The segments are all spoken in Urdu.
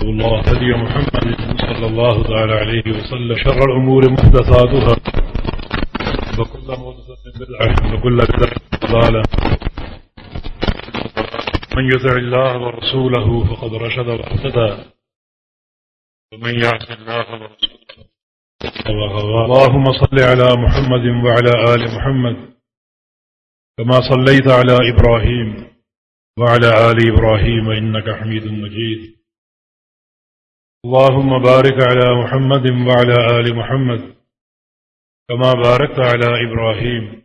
الله هدي محمد صلى الله تعالى عليه وسلم، شر الأمور محدثاتها، وكل محدثة بدعة، وكل بدعة ضلالة. من يطع الله ورسوله فقد رشد واهتدى. ومن يعص الله ورسوله، اللهم صل على محمد وعلى آل محمد، كما صليت على إبراهيم وعلى آل إبراهيم، إنك حميد مجيد. اللهم بارك على محمد وعلى آل محمد كما باركت على إبراهيم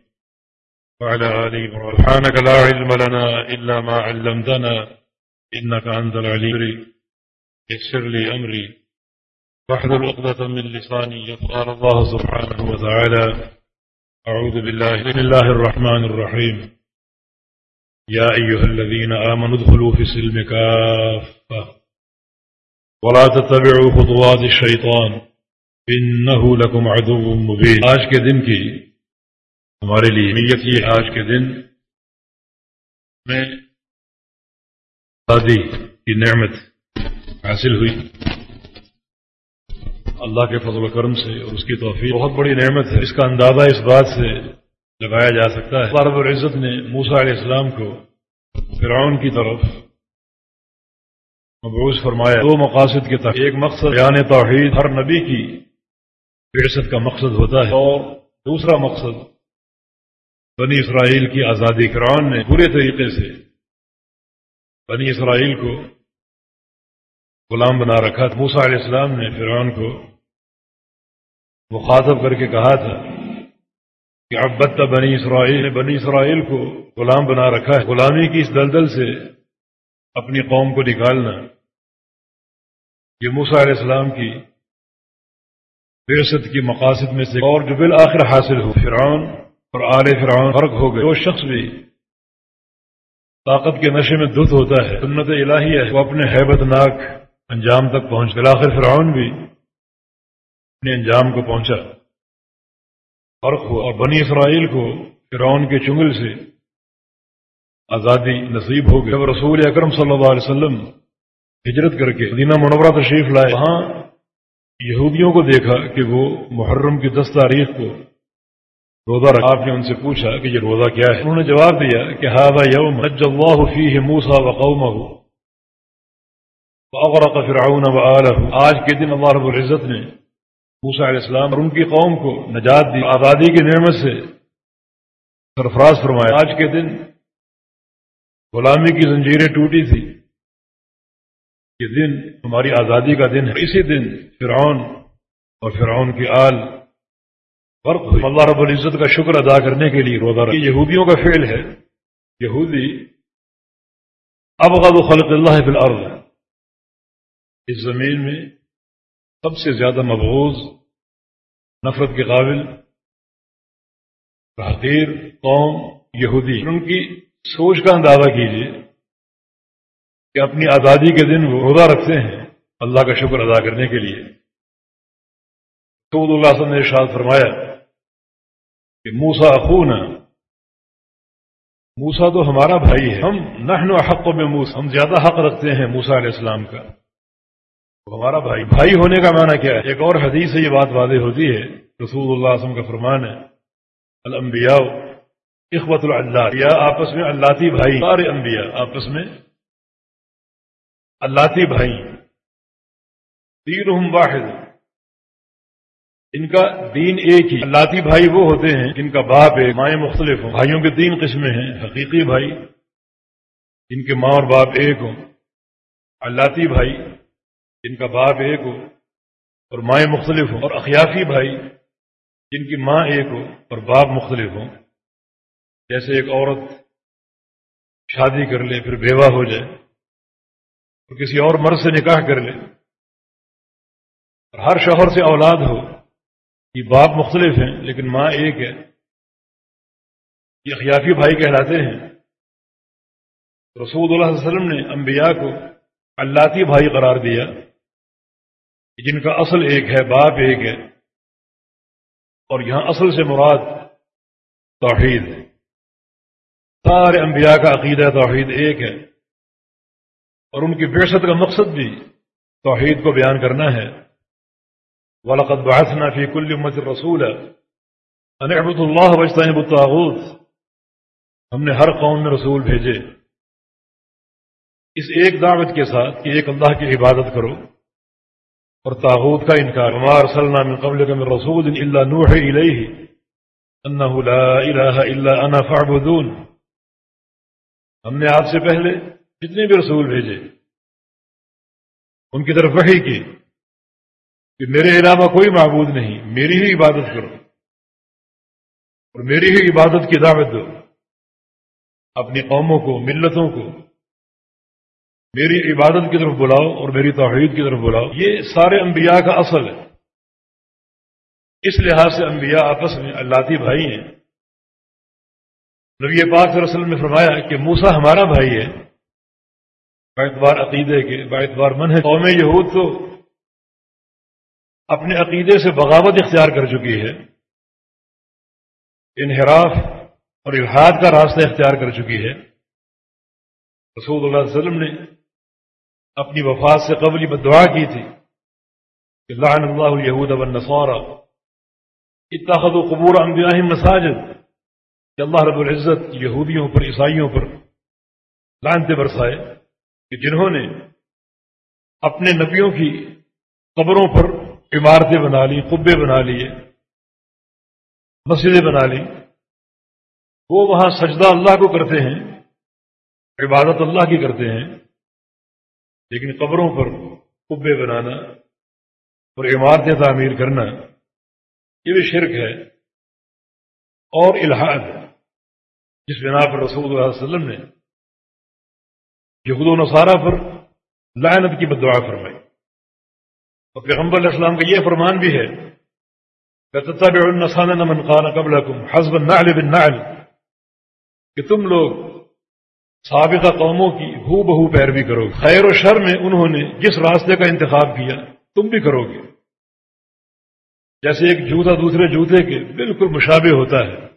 وعلى آل إبراهيم. سبحانك لا علم لنا إلا ما علمتنا إنك أنت العليم. يسر لي أمري. واحذر عقدة من لساني يقال الله سبحانه وتعالى. أعوذ بالله بسم الله الرحمن الرحيم. يا أيها الذين آمنوا ادخلوا في سلم كافة. ولا تتبعوا خطوات الشيطان. انه لكم عدو مبين. آج کے دن کی ہمارے لیے نیت یہ آج کے دن میں شادی کی نعمت حاصل ہوئی. اللہ کے فضل و کرم سے اور اس کی توفیق. بہت بڑی نعمت ہے. اس کا اندازہ اس بات سے لگایا جا سکتا ہے. رب العزت نے موسا علیہ السلام کو فرعون کی طرف مبعوث فرمایا، دو مقاصد کے تحت، ایک مقصد بیان توحید، ہر نبی کی فہرست کا مقصد ہوتا ہے، اور دوسرا مقصد، بنی اسرائیل کی آزادی فرعون نے پورے طریقے سے بنی اسرائیل کو غلام بنا رکھا موسا علیہ السلام نے فرعون کو مخاطب کر کے کہا تھا کہ اب بنی اسرائیل نے بنی اسرائیل کو غلام بنا رکھا ہے۔ غلامی کی اس دلدل سے اپنی قوم کو نکالنا۔ یہ موسا علیہ السلام کی فہرست کی مقاصد میں سے اور جو بالآخر حاصل ہو۔ فرعون اور آل فرعون فرق ہو گئے۔ وہ شخص بھی طاقت کے نشے میں دھت ہوتا ہے، سنت الہی ہے۔ وہ اپنے حیبت ناک انجام تک پہنچ بالآخر فرعون بھی اپنے انجام کو پہنچا۔ فرق ہوا اور بنی اسرائیل کو فرعون کے چنگل سے آزادی نصیب ہو گئی۔ جب رسول اکرم صلی اللہ علیہ وسلم ہجرت کر کے مدینہ منورہ تشریف لائے، وہاں یہودیوں کو دیکھا کہ وہ محرم کی دس تاریخ کو روزہ رکھا۔ آپ نے ان سے پوچھا کہ یہ روزہ کیا ہے؟ انہوں نے جواب دیا کہ ہاضا یوم اللہ فیہ موسا و قومہ فرعون وآلہ آج کے دن اللہ رب العزت نے موسا علیہ السلام اور ان کی قوم کو نجات دی۔ آزادی کی نعمت سے سرفراز فرمایا۔ آج کے دن غلامی کی زنجیریں ٹوٹی تھی یہ دن ہماری آزادی کا دن ہے۔ اسی دن فرعون اور فرعون کی آل فرق ہوئی۔ اللہ رب العزت کا شکر ادا کرنے کے لیے روزہ رکھ یہودیوں کا فعل ہے۔ یہودی ابغض خلق اللہ فی الارض۔ اس زمین میں سب سے زیادہ مبغوض، نفرت کے قابل، تحقیر، قوم یہودی۔ ان کی سوچ کا اندازہ کیجیے کہ اپنی آزادی کے دن وہ روزہ رکھتے ہیں اللہ کا شکر ادا کرنے کے لیے۔ تو اللہ وسلم نے ارشاد فرمایا کہ موسا اخون موسا تو ہمارا بھائی ہے۔ ہم نحن حق میں موس ہم زیادہ حق رکھتے ہیں موسا علیہ السلام کا۔ وہ ہمارا بھائی۔ بھائی ہونے کا معنی کیا ہے؟ ایک اور حدیث سے یہ بات واضح ہوتی ہے، رسول اللہ وسلم کا فرمان ہے، الانبیاء اخبت اللہ یا آپس میں اللہ بھائی، سارے انبیاء، آپس میں اللہ بھائی۔ تین واحد۔ ان کا دین ایک ہی۔ اللہ بھائی وہ ہوتے ہیں جن کا باپ ایک، مائیں مختلف ہوں۔ بھائیوں کے تین قسمیں ہیں، حقیقی بھائی، جن کے ماں اور باپ ایک ہوں۔ اللہ بھائی، جن کا باپ ایک ہو اور مائیں مختلف ہوں۔ اور اخیافی بھائی، جن کی ماں ایک ہو اور باپ مختلف ہوں۔ جیسے ایک عورت شادی کر لے، پھر بیوہ ہو جائے، اور کسی اور مرد سے نکاح کر لے، اور ہر شوہر سے اولاد ہو، یہ باپ مختلف ہیں، لیکن ماں ایک ہے۔ یہ خیافی بھائی کہلاتے ہیں۔ رسول اللہ علیہ وسلم نے انبیاء کو اللہ بھائی قرار دیا جن کا اصل ایک ہے، باپ ایک ہے، اور یہاں اصل سے مراد توحید ہے۔ سارے انبیاء کا عقیدہ توحید ایک ہے اور ان کی بیشت کا مقصد بھی توحید کو بیان کرنا ہے۔ ولاقت باسنا فی کل امت رسول انحمد اللہ وجطین الطاغوت۔ ہم نے ہر قوم میں رسول بھیجے۔ اس ایک دعوت کے ساتھ کہ ایک اللہ کی عبادت کرو اور تاغوت کا انکار۔ ہمار صلی من قبل کا رسول اللہ نوح الیہ انہ لا الہ الا انا فعبدون ہم نے آپ سے پہلے جتنے بھی رسول بھیجے، ان کی طرف وحی کی کہ میرے علاوہ کوئی معبود نہیں، میری ہی عبادت کرو اور میری ہی عبادت کی دعوت دو۔ اپنی قوموں کو، ملتوں کو میری عبادت کی طرف بلاؤ اور میری توحید کی طرف بلاؤ۔ یہ سارے انبیاء کا اصل ہے۔ اس لحاظ سے انبیاء آپس میں اللہ بھائی ہیں۔ نبی پاک صلی اللہ علیہ وسلم نے فرمایا کہ موسا ہمارا بھائی ہے۔ باعتبار عقیدے کے باعتبار من ہے قوم یہود تو اپنے عقیدے سے بغاوت اختیار کر چکی ہے۔ انحراف اور الحاد کا راستہ اختیار کر چکی ہے۔ رسول اللہ علیہ وسلم نے اپنی وفات سے قبل بدعا کی تھی کہ لعن اللہ الہود والنصارى۔ اتخذوا قبور انبیاءہم مساجد۔ کہ اللہ رب العزت یہودیوں پر، عیسائیوں پر لانتے برسائے کہ جنہوں نے اپنے نبیوں کی قبروں پر عمارتیں بنا لی، قبے بنا لیے، مسجدیں بنا لی۔ وہ وہاں سجدہ اللہ کو کرتے ہیں، عبادت اللہ کی کرتے ہیں، لیکن قبروں پر قبے بنانا اور عمارتیں تعمیر کرنا یہ بھی شرک ہے اور الحاد جس بنا پر رسول اللہ علیہ وسلم نے یہود و نصارہ پر لعنت کی بدعا فرمائی۔ اور پیغمبر علیہ السلام کا یہ فرمان بھی ہے من قان قبل حسب النعل بالنعل کہ تم لوگ سابقہ قوموں کی ہو بہو پیروی کرو۔ خیر و شر میں انہوں نے جس راستے کا انتخاب کیا، تم بھی کرو گے۔ جیسے ایک جوتا دوسرے جوتے کے بالکل مشابہ ہوتا ہے۔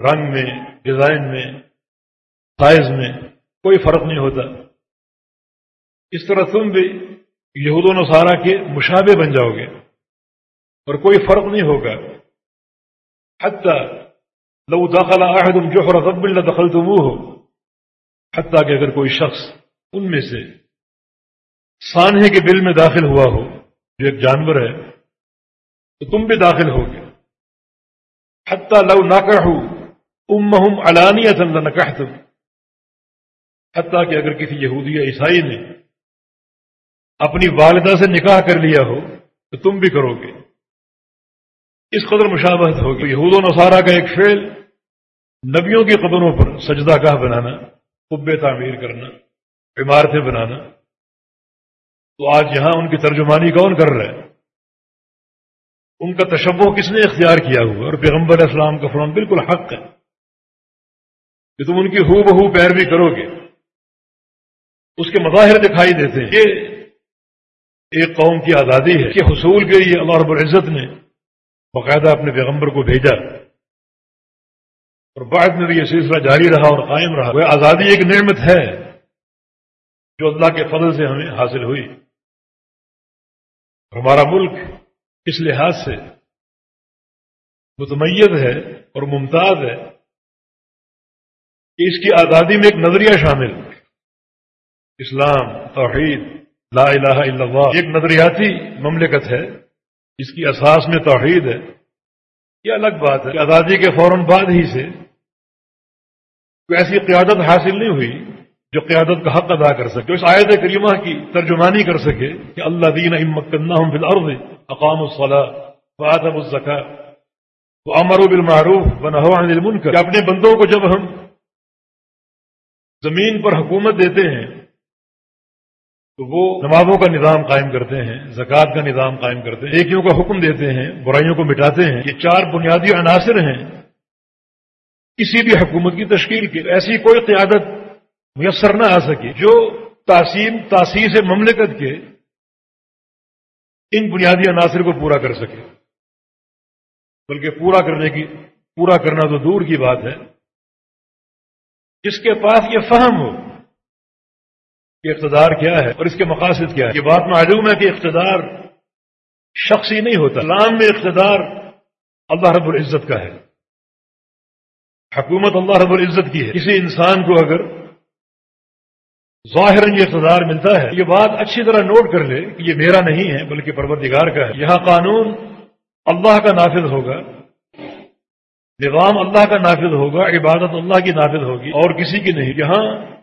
رنگ میں، ڈیزائن میں، سائز میں کوئی فرق نہیں ہوتا۔ اس طرح تم بھی یہود و نصارہ کے مشابے بن جاؤ گے اور کوئی فرق نہیں ہوگا۔ حتیٰ لو داخلہ احدم جوہر رب اللہ دخل تم ہو حتیٰ کہ اگر کوئی شخص ان میں سے سانحے کے بل میں داخل ہوا ہو، جو ایک جانور ہے، تو تم بھی داخل ہوگے۔ حتیٰ لو نہ کہو ام علانی نہ تم حتیٰ کہ اگر کسی یہودی یا عیسائی نے اپنی والدہ سے نکاح کر لیا ہو، تو تم بھی کرو گے۔ اس قدر مشابہت ہوگی۔ یہود و نصارہ کا ایک فعل، نبیوں کی قدروں پر سجدہ گاہ بنانا، قبے تعمیر کرنا، عمارتیں بنانا۔ تو آج یہاں ان کی ترجمانی کون کر رہا ہے؟ ان کا تشبہ کس نے اختیار کیا ہوا؟ اور پیغمبر اسلام کا فرمان بالکل حق ہے۔ کہ تم ان کی ہو بہو پیروی کرو گے اس کے مظاہر دکھائی دیتے ہیں۔ یہ ایک قوم کی آزادی ہے۔ کہ حصول کے لیے اللہ رب العزت نے باقاعدہ اپنے پیغمبر کو بھیجا۔ اور بعد میں بھی یہ سلسلہ جاری رہا اور قائم رہا۔ وہ آزادی ایک نعمت ہے جو اللہ کے فضل سے ہمیں حاصل ہوئی۔ ہمارا ملک اس لحاظ سے متمیز ہے اور ممتاز ہے۔ اس کی آزادی میں ایک نظریہ شامل اسلام، توحید، لا الہ الا اللہ ایک نظریاتی مملکت ہے۔ اس کی اساس میں توحید ہے۔ یہ الگ بات ہے کہ آزادی کے فوراً بعد ہی سے کوئی ایسی قیادت حاصل نہیں ہوئی جو قیادت کا حق ادا کر سکے، اس آیت کریمہ کی ترجمانی کر سکے کہ اللہ دین امکنہ فی الارض اقام الصلاح وآدم الزکا تو امر و بالمعروف بنہو عن المنکر۔ کہ اپنے بندوں کو جب ہم زمین پر حکومت دیتے ہیں، تو وہ نمازوں کا نظام قائم کرتے ہیں، زکوٰۃ کا نظام قائم کرتے ہیں ایکیوں کا حکم دیتے ہیں، برائیوں کو مٹاتے ہیں۔ یہ چار بنیادی عناصر ہیں۔ کسی بھی حکومت کی تشکیل کی ایسی کوئی قیادت میسر نہ آ سکے جو تاسیم تاسیس مملکت کے ان بنیادی عناصر کو پورا کر سکے۔ بلکہ پورا کرنے کی، پورا کرنا تو دور کی بات ہے۔ جس کے پاس یہ فہم ہو کہ اقتدار کیا ہے اور اس کے مقاصد کیا ہے یہ بات معلوم ہے کہ اقتدار شخصی نہیں ہوتا۔ اسلام میں اقتدار اللہ رب العزت کا ہے۔ حکومت اللہ رب العزت کی ہے۔ کسی انسان کو اگر ظاہر یہ اقتدار ملتا ہے، یہ بات اچھی طرح نوٹ کر لے کہ یہ میرا نہیں ہے، بلکہ پروردگار کا ہے۔ یہاں قانون اللہ کا نافذ ہوگا۔ نظام اللہ کا نافذ ہوگا، عبادت اللہ کی نافذ ہوگی، اور کسی کی نہیں۔ یہاں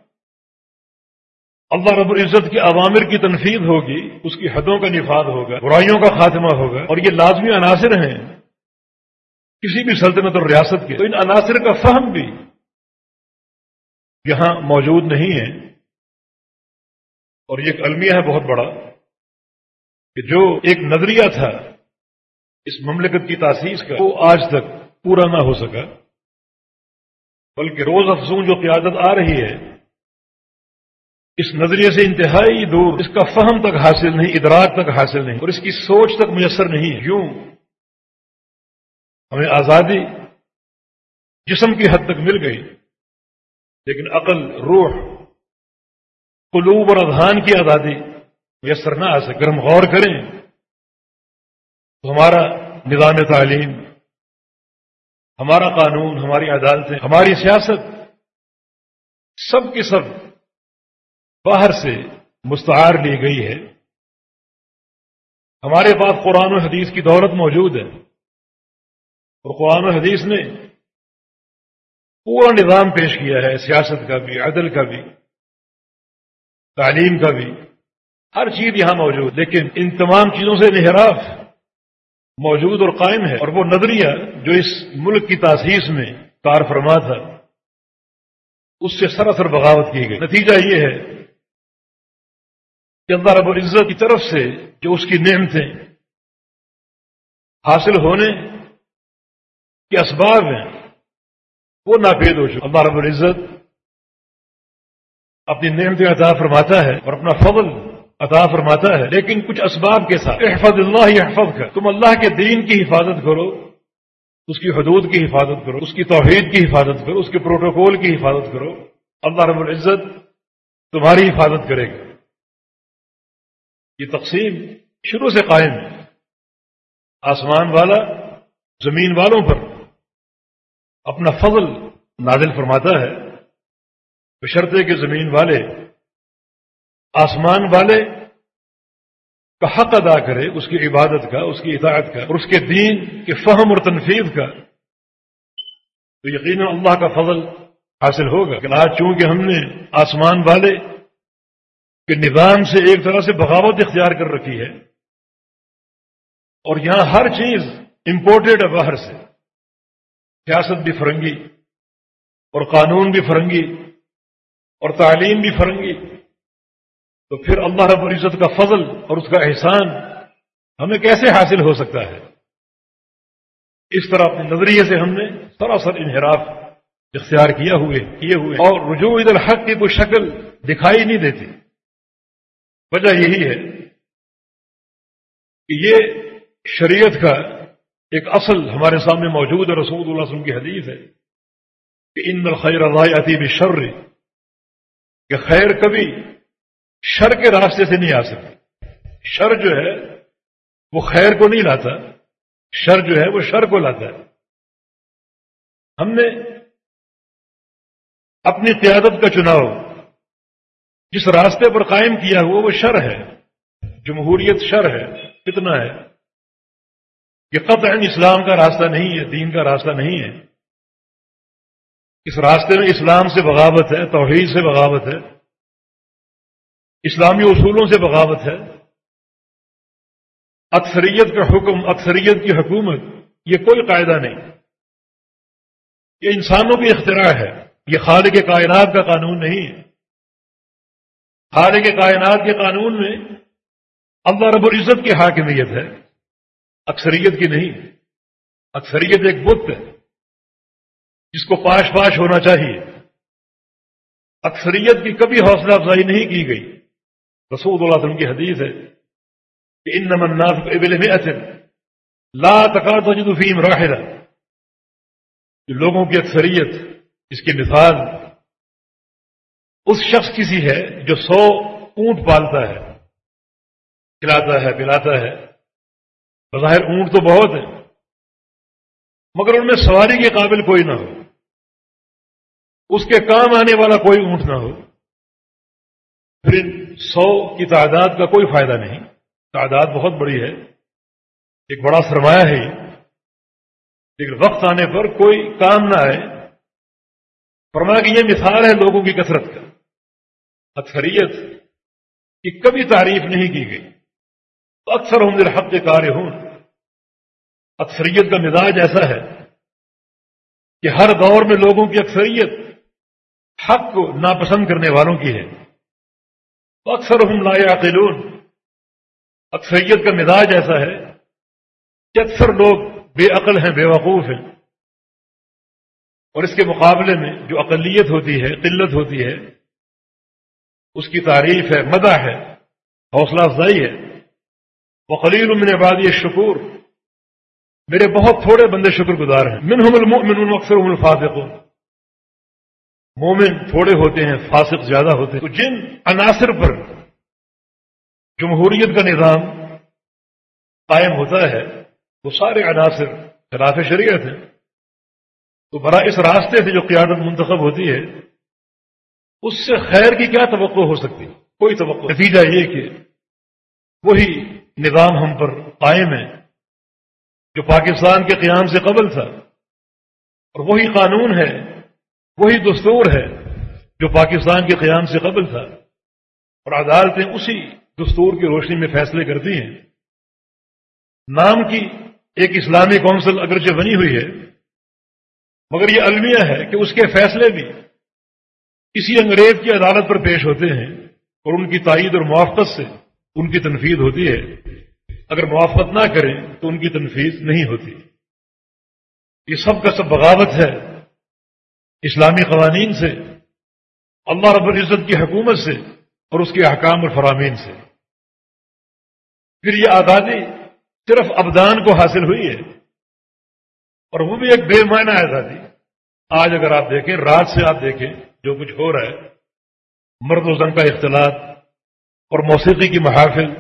اللہ رب العزت کی عوامر کی تنفیذ ہوگی، اس کی حدوں کا نفاذ ہوگا، برائیوں کا خاتمہ ہوگا، اور یہ لازمی عناصر ہیں۔ کسی بھی سلطنت اور ریاست کے، تو ان عناصر کا فہم بھی یہاں موجود نہیں ہے۔ اور یہ ایک المیہ ہے بہت بڑا، کہ جو ایک نظریہ تھا اس مملکت کی تاسیس کا، وہ آج تک پورا نہ ہو سکا۔ بلکہ روز افزون جو قیادت آ رہی ہے، اس نظریے سے انتہائی دور، اس کا فہم تک حاصل نہیں، ادراک تک حاصل نہیں، اور اس کی سوچ تک میسر نہیں ہے۔ یوں ہمیں آزادی جسم کی حد تک مل گئی، لیکن عقل، روح، قلوب اور اذہان کی آزادی میسر نہ آ سکے۔ ہم غور کریں، تو ہمارا نظام تعلیم ہمارا قانون، ہماری عدالتیں، ہماری سیاست، سب کی سب باہر سے مستعار لی گئی ہے۔ ہمارے پاس قرآن و حدیث کی دولت موجود ہے۔ اور قرآن و حدیث نے پورا نظام پیش کیا ہے، سیاست کا بھی، عدل کا بھی، تعلیم کا بھی۔ ہر چیز یہاں موجود، لیکن ان تمام چیزوں سے انحراف۔ موجود اور قائم ہے اور وہ نظریہ جو اس ملک کی تاسیس میں کار فرما تھا، اس سے سراسر بغاوت کی گئی۔ نتیجہ یہ ہے کہ اللہ رب العزت کی طرف سے جو اس کی نعمتیں حاصل ہونے کے اسباب ہیں، وہ ناپید ہو چکے۔ اللہ رب العزت اپنی نعمتیں عطا فرماتا ہے اور اپنا فضل عطا فرماتا ہے۔ لیکن کچھ اسباب کے ساتھ۔ احفظ اللہ حفظ کر تم اللہ کے دین کی حفاظت کرو۔ اس کی حدود کی حفاظت کرو۔ اس کی توحید کی حفاظت کرو۔ اس کے پروٹوکول کی حفاظت کرو۔ اللہ رب العزت تمہاری حفاظت کرے گا۔ یہ تقسیم شروع سے قائم ہے۔ آسمان والا زمین والوں پر اپنا فضل نازل فرماتا ہے۔ بشرطے کے زمین والے آسمان والے کا حق ادا کرے، اس کی عبادت کا، اس کی اطاعت کا، اور اس کے دین کے فہم اور تنفیذ کا، تو یقیناً اللہ کا فضل حاصل ہوگا کہ آج چونکہ ہم نے آسمان والے کہ نظام سے ایک طرح سے بغاوت اختیار کر رکھی ہے، اور یہاں ہر چیز امپورٹڈ ہے باہر سے، سیاست بھی فرنگی، اور قانون بھی فرنگی، اور تعلیم بھی فرنگی تو پھر اللہ رب العزت کا فضل اور اس کا احسان ہمیں کیسے حاصل ہو سکتا ہے؟ اس طرح اپنے نظریے سے ہم نے سراسر انحراف اختیار کیا ہوئے، کیے ہوئے۔ اور رجوع ادھر حق کی کوئی شکل دکھائی نہیں دیتی۔ وجہ یہی ہے کہ یہ شریعت کا ایک اصل ہمارے سامنے موجود ہے، رسول اللہ وسلم کی حدیث ہے کہ ان الخیر اللہ عطیب شر کہ خیر کبھی شر کے راستے سے نہیں آ سکتی۔ شر جو ہے، وہ خیر کو نہیں لاتا، شر جو ہے، وہ شر کو لاتا ہے۔ ہم نے اپنی قیادت کا چناؤ، جس راستے پر قائم کیا ہوا، وہ شر ہے۔ جمہوریت شر ہے کتنا ہے۔ یہ قطع اسلام کا راستہ نہیں ہے، دین کا راستہ نہیں ہے۔ اس راستے میں اسلام سے بغاوت ہے، توحید سے بغاوت ہے۔ اسلامی اصولوں سے بغاوت ہے۔ اکثریت کا حکم، اکثریت کی حکومت، یہ کوئی قاعدہ نہیں۔ یہ انسانوں کی اختراع ہے۔ یہ خالق کائنات کا قانون نہیں ہے۔ خالق کے کائنات کے قانون میں اللہ رب العزت کی حاکمیت ہے۔ اکثریت کی نہیں۔ اکثریت ایک بت ہے۔ جس کو پاش پاش ہونا چاہیے۔ اکثریت کی کبھی حوصلہ افزائی نہیں کی گئی۔ رسول اللہ علیہ وسلم کی حدیث ہے کہ ان نمناف ابل میں لا تقاط فیم راہرہ جو لوگوں کی اکثریت، اس کی مثال، اس شخص کسی ہے جو سو اونٹ پالتا ہے، کھلاتا ہے، پلاتا ہے۔ بظاہر اونٹ تو بہت ہے مگر ان میں سواری کے قابل کوئی نہ ہو۔ اس کے کام آنے والا کوئی اونٹ نہ ہو۔ پھر سو کی تعداد کا کوئی فائدہ نہیں۔ تعداد بہت بڑی ہے۔ ایک بڑا سرمایہ ہے لیکن وقت آنے پر کوئی کام نہ آئے۔ فرمایا کہ یہ مثال ہے لوگوں کی کثرت کا۔ اکثریت کی کبھی تعریف نہیں کی گئی۔ تو اکثر ہوں دل حق کے کار ہوں اکثریت کا مزاج ایسا ہے کہ ہر دور میں لوگوں کی اکثریت حق کو ناپسند کرنے والوں کی ہے۔ اکثر ہم لا عقلون اکثریت کا مزاج ایسا ہے کہ اکثر لوگ بے عقل ہیں، بے وقوف ہیں۔ اور اس کے مقابلے میں جو اقلیت ہوتی ہے، قلت ہوتی ہے، اس کی تعریف ہے، مدح ہے، حوصلہ افزائی ہے۔ وہ خلیل من عبادی شکور میرے بہت تھوڑے بندے شکر گزار ہیں۔ منہم المؤمنون اکثر الفاظ مومن تھوڑے ہوتے ہیں، فاسق زیادہ ہوتے ہیں۔ تو جن عناصر پر جمہوریت کا نظام قائم ہوتا ہے، وہ سارے عناصر خلاف شریعت ہیں۔ تو برا اس راستے سے جو قیادت منتخب ہوتی ہے، اس سے خیر کی کیا توقع ہو سکتی کوئی توقع۔ نتیجہ یہ کہ وہی نظام ہم پر قائم ہے، جو پاکستان کے قیام سے قبل تھا۔ اور وہی قانون ہے وہی دستور ہے جو پاکستان کے قیام سے قبل تھا۔ اور عدالتیں اسی دستور کی روشنی میں فیصلے کرتی ہیں۔ نام کی ایک اسلامی کونسل اگرچہ بنی ہوئی ہے، مگر یہ المیہ ہے کہ اس کے فیصلے بھی کسی انگریز کی عدالت پر پیش ہوتے ہیں اور ان کی تائید اور موافقت سے ان کی تنفیذ ہوتی ہے۔ اگر موافقت نہ کریں تو ان کی تنفیذ نہیں ہوتی۔ یہ سب کا سب بغاوت ہے۔ اسلامی قوانین سے، اللہ رب العزت کی حکومت سے اور اس کے احکام اور فرامین سے۔ پھر یہ آزادی صرف ابدان کو حاصل ہوئی ہے اور وہ بھی ایک بے معنی آزادی۔ آج اگر آپ دیکھیں، رات سے آپ دیکھیں جو کچھ ہو رہا ہے، مرد و زن کا اختلاط اور موسیقی کی محافل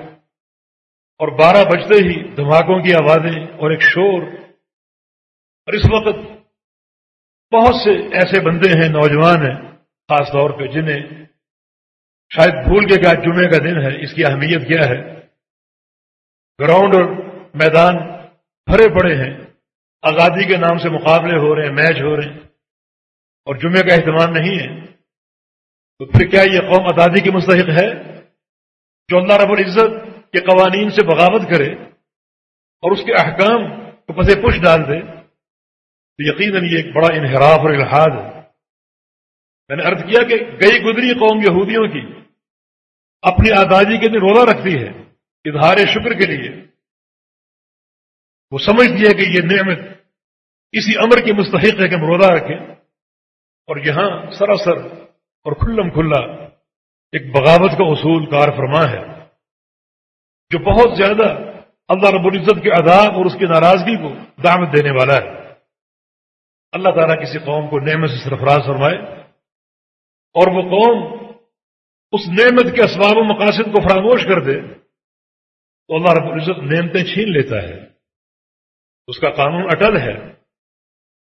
اور بارہ بجتے ہی دھماکوں کی آوازیں اور ایک شور۔ اور اس وقت بہت سے ایسے بندے ہیں، نوجوان ہیں، خاص طور پہ جنہیں شاید بھول کے کیا جمعے کا دن ہے، اس کی اہمیت کیا ہے؟ گراؤنڈ اور میدان بھرے پڑے ہیں، آزادی کے نام سے مقابلے ہو رہے ہیں، میچ ہو رہے ہیں، اور جمعے کا اہتمام نہیں ہے۔ تو پھر کیا یہ قوم آزادی کی مستحق ہے؟ جو اللہ رب العزت کے قوانین سے بغاوت کرے اور اس کے احکام کو پسے پش ڈال دے۔ تو یقیناً یہ ایک بڑا انحراف اور الحاد ہے۔ میں نے ارد کیا کہ گئی گزری قوم یہودیوں کی، اپنی آزادی کے لیے روزہ رکھتی ہے، اظہار شکر کے لیے۔ وہ سمجھتی ہے کہ یہ نعمت کسی امر کی مستحق ہے کہ ہم روزہ رکھیں۔ اور یہاں سراسر اور کھلم کھلا ایک بغاوت کا اصول کار فرما ہے، جو بہت زیادہ اللہ رب العزت کے عذاب اور اس کی ناراضگی کو دعوت دینے والا ہے۔ اللہ تعالیٰ کسی قوم کو نعمت سے سرفراز فرمائے اور وہ قوم اس نعمت کے اسباب و مقاصد کو فراموش کر دے تو اللہ رب العزت نعمتیں چھین لیتا ہے۔ اس کا قانون اٹل ہے۔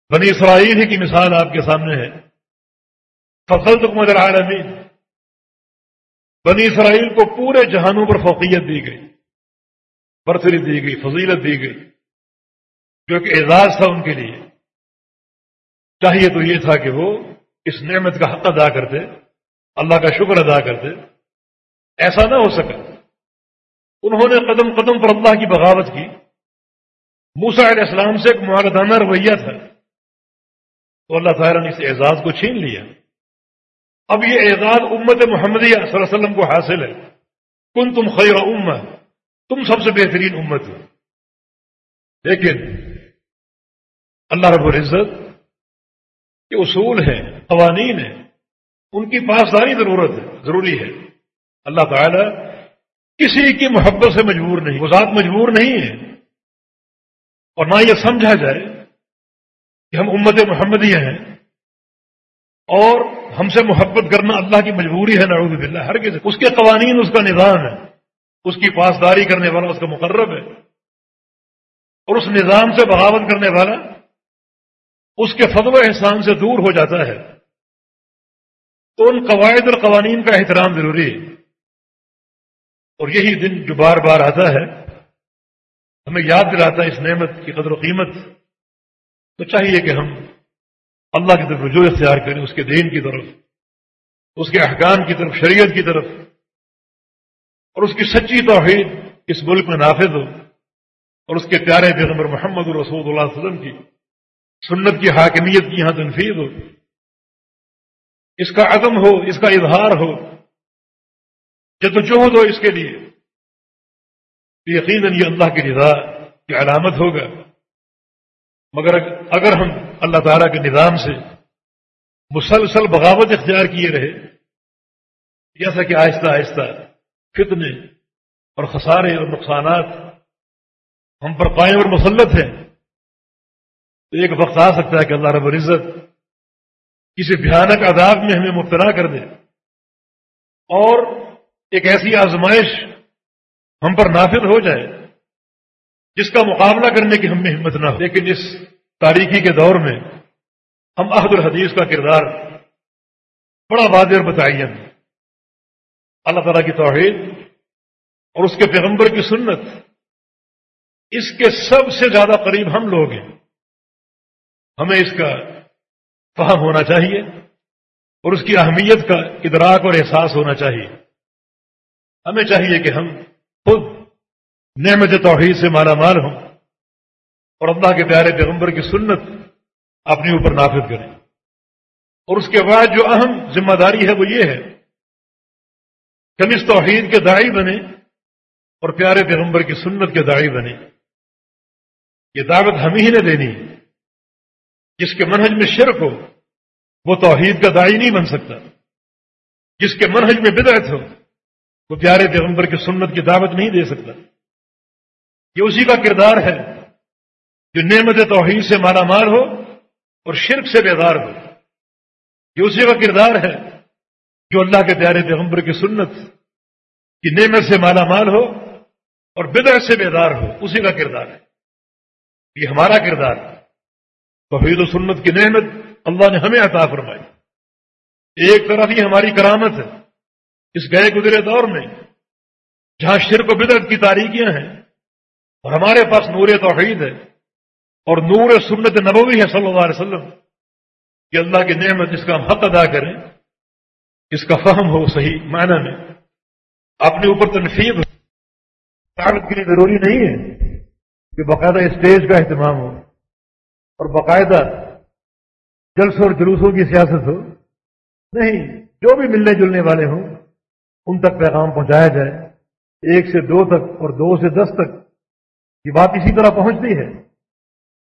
بنی اسرائیل ہی کی مثال آپ کے سامنے ہے۔ فصل تو مگر بنی اسرائیل کو پورے جہانوں پر فوقیت دی گئی۔ برتری دی گئی، فضیلت دی گئی۔ جو کہ اعزاز تھا ان کے لیے۔ چاہیے تو یہ تھا کہ وہ اس نعمت کا حق ادا کرتے اللہ کا شکر ادا کرتے ایسا نہ ہو سکا۔ انہوں نے قدم قدم پر اللہ کی بغاوت کی۔ موسا علیہ السلام سے ایک معاردانہ رویہ تھا۔ تو اللہ تعالیٰ نے اس اعزاز کو چھین لیا۔ اب یہ اعزاز امت محمدیہ صلی اللہ علیہ وسلم کو حاصل ہے۔ کن تم خیر امت تم سب سے بہترین امت ہو۔ لیکن اللہ رب العزت کے اصول ہیں، قوانین ہیں، ان کی پاسداری ضرورت ہے، ضروری ہے۔ اللہ تعالی کسی کی محبت سے مجبور نہیں، وہ ذات مجبور نہیں ہے۔ اور نہ یہ سمجھا جائے کہ ہم امت محمدیہ ہیں اور ہم سے محبت کرنا اللہ کی مجبوری ہے، نعوذ باللہ۔ ہر کسی اس کے قوانین، اس کا نظام ہے۔ اس کی پاسداری کرنے والا، اس کا مقرب ہے۔ اور اس نظام سے بغاوت کرنے والا اس کے فضل و احسان سے دور ہو جاتا ہے۔ تو ان قواعد اور قوانین کا احترام ضروری ہے۔ اور یہی دن جو بار بار آتا ہے، ہمیں یاد دلاتا ہے اس نعمت کی قدر و قیمت۔ تو چاہیے کہ ہم اللہ کی طرف رجوع اختیار کریں، اس کے دین کی طرف، اس کے احکام کی طرف، شریعت کی طرف۔ اور اس کی سچی توحید اس ملک میں نافذ ہو، اور اس کے پیارے پیغمبر محمد الرسود اللہ علیہ وسلم کی سنت کی حاکمیت کی یہاں تنفیذ ہو۔ اس کا عدم ہو، اس کا اظہار ہو۔ جدوجہد ہو اس کے لیے۔ یقیناً یہ اللہ کی رضا کی علامت ہوگا۔ مگر اگر ہم اللہ تعالیٰ کے نظام سے مسلسل بغاوت اختیار کیے رہے، جیسا کہ آہستہ آہستہ فتنے اور خسارے اور نقصانات ہم پر قائم اور مسلط ہیں تو ایک وقت آ سکتا ہے کہ اللہ رب العزت کسی بھیانک عذاب میں ہمیں مبتلا کر دے۔ اور ایک ایسی آزمائش ہم پر نافذ ہو جائے، جس کا مقابلہ کرنے کی ہم میں ہمت نہ ہو۔ لیکن اس تاریخی کے دور میں ہم عہد الحدیث کا کردار بڑا واضح اور بتائین اللہ تعالیٰ کی توحید اور اس کے پیغمبر کی سنت، اس کے سب سے زیادہ قریب ہم لوگ ہیں۔ ہمیں اس کا فہم ہونا چاہیے اور اس کی اہمیت کا ادراک اور احساس ہونا چاہیے۔ ہمیں چاہیے کہ ہم خود نعمت توحید سے مالا مال ہوں اور اللہ کے پیارے پیغمبر کی سنت اپنے اوپر نافذ کریں۔ اور اس کے بعد جو اہم ذمہ داری ہے وہ یہ ہے کہ ہم اس توحید کے دائی بنے اور پیارے پیغمبر کی سنت کے دائی بنے یہ دعوت ہم ہی نے دینی جس کے منہج میں شرک ہو، وہ توحید کا دائی نہیں بن سکتا۔ جس کے منہج میں بدعت ہو، وہ پیارے پیغمبر کی سنت کی دعوت نہیں دے سکتا۔ یہ اسی کا کردار ہے جو نعمت توحید سے مالا مال ہو اور شرک سے بیدار ہو۔ یہ اسی کا کردار ہے جو اللہ کے پیارے پیغمبر کی سنت کی نعمت سے مالا مال ہو اور بدر سے بیدار ہو۔ اسی کا کردار ہے۔ یہ ہمارا کردار ہے۔ توحید و سنت کی نعمت اللہ نے ہمیں عطا فرمائی۔ ایک طرف یہ ہماری کرامت ہے، اس گئے گزرے دور میں، جہاں شرک و بدرت کی تاریخیاں ہیں، اور ہمارے پاس نور توحید ہے، اور نور سنت نبوی ہے صلی اللہ علیہ وسلم، کہ اللہ کی نعمت جس کا ہم حق ادا کریں۔ اس کا فہم ہو صحیح معنی میں۔ اپنے اوپر تنفیب طاقت کے لیے ضروری نہیں ہے کہ باقاعدہ اسٹیج کا اہتمام ہو۔ اور باقاعدہ جلسوں اور جلوسوں کی سیاست ہو، نہیں، جو بھی ملنے جلنے والے ہوں، ان تک پیغام پہنچایا جائے۔ ایک سے دو تک اور دو سے دس تک یہ بات اسی طرح پہنچتی ہے۔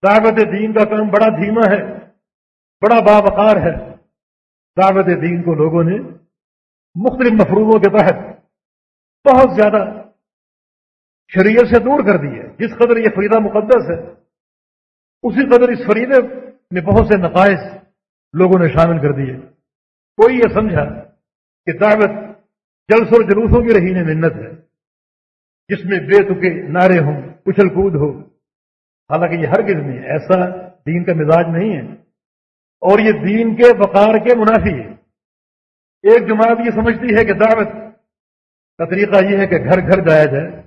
دعوت دین کا کام بڑا دھیما ہے، بڑا باوقار ہے۔ دعوت دین کو لوگوں نے مختلف مفروضوں کے تحت بہت زیادہ شریعت سے دور کر دی ہے، جس قدر یہ فریدہ مقدس ہے۔ اسی قدر اس فریدے میں بہت سے نقائص لوگوں نے شامل کر دیے۔ کوئی یہ سمجھا کہ دعوت جلس اور جلوسوں کی رہی منت ہے، جس میں بے تکے نعرے ہوں اچھل کود ہو۔ حالانکہ یہ ہر نہیں، ایسا دین کا مزاج نہیں ہے۔ اور یہ دین کے وقار کے منافی ہے۔ ایک جماعت یہ سمجھتی ہے کہ دعوت کا طریقہ یہ ہے کہ گھر گھر جایا جائے،